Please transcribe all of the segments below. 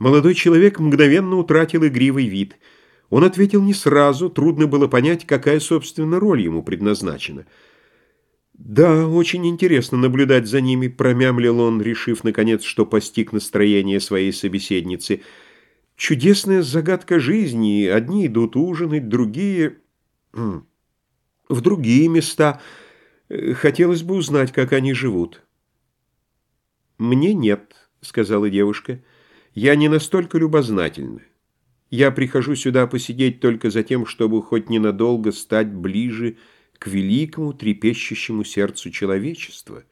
Молодой человек мгновенно утратил игривый вид. Он ответил не сразу, трудно было понять, какая, собственно, роль ему предназначена. «Да, очень интересно наблюдать за ними», — промямлил он, решив, наконец, что постиг настроение своей собеседницы. «Чудесная загадка жизни. Одни идут ужинать, другие... в другие места. Хотелось бы узнать, как они живут». «Мне нет», — сказала девушка. Я не настолько любознательна. Я прихожу сюда посидеть только за тем, чтобы хоть ненадолго стать ближе к великому трепещущему сердцу человечества.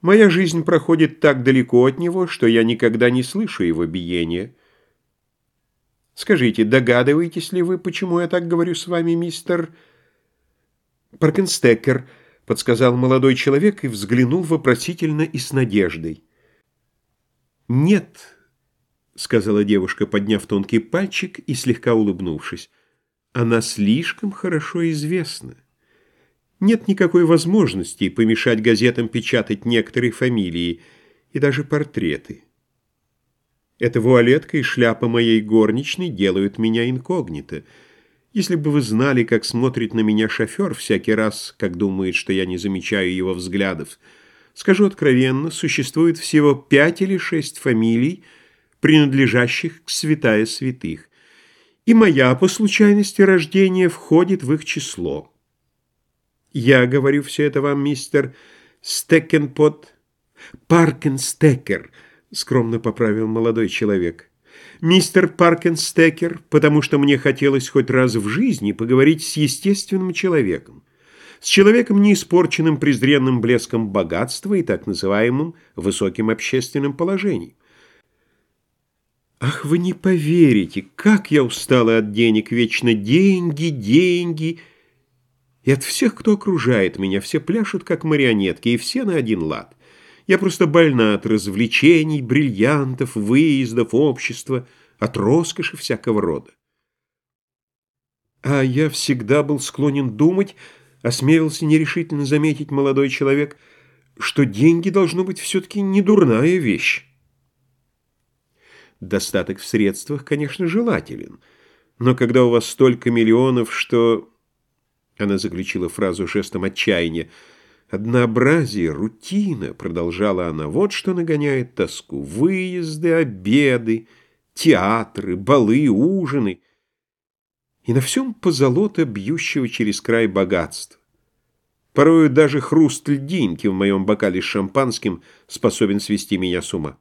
Моя жизнь проходит так далеко от него, что я никогда не слышу его биения. Скажите, догадываетесь ли вы, почему я так говорю с вами, мистер Паркенстекер? подсказал молодой человек и взглянул вопросительно и с надеждой. «Нет», — сказала девушка, подняв тонкий пальчик и слегка улыбнувшись. «Она слишком хорошо известна. Нет никакой возможности помешать газетам печатать некоторые фамилии и даже портреты. Эта вуалетка и шляпа моей горничной делают меня инкогнито. Если бы вы знали, как смотрит на меня шофер всякий раз, как думает, что я не замечаю его взглядов, скажу откровенно, существует всего пять или шесть фамилий, принадлежащих к святая святых, и моя по случайности рождения входит в их число. Я говорю все это вам, мистер Стекенпот, Паркенстекер, скромно поправил молодой человек. Мистер Паркенстекер, потому что мне хотелось хоть раз в жизни поговорить с естественным человеком, с человеком, не испорченным презренным блеском богатства и так называемым высоким общественным положением. Ах, вы не поверите, как я устала от денег, вечно деньги, деньги. И от всех, кто окружает меня, все пляшут, как марионетки, и все на один лад. Я просто больна от развлечений, бриллиантов, выездов, общества, от роскоши всякого рода. А я всегда был склонен думать, осмелился нерешительно заметить молодой человек, что деньги должно быть все-таки не дурная вещь. Достаток в средствах, конечно, желателен. Но когда у вас столько миллионов, что... Она заключила фразу жестом отчаяния. «Однообразие, рутина», — продолжала она, — «вот что нагоняет тоску. Выезды, обеды, театры, балы, ужины. И на всем позолота, бьющего через край богатства. Порою даже хруст льдинки в моем бокале с шампанским способен свести меня с ума».